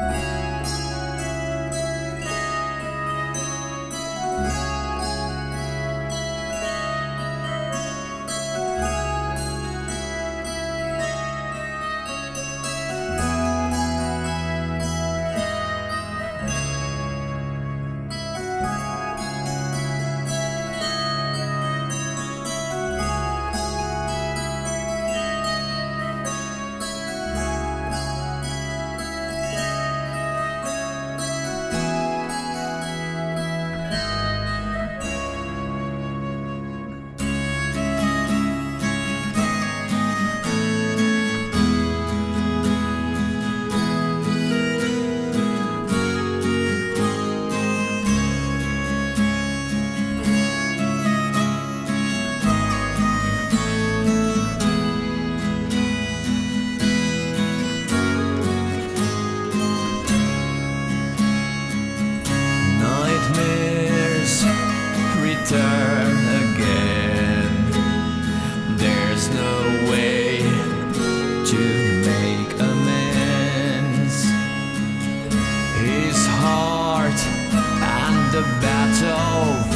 Nightmares again. There's no way to make amends. His heart and the battle.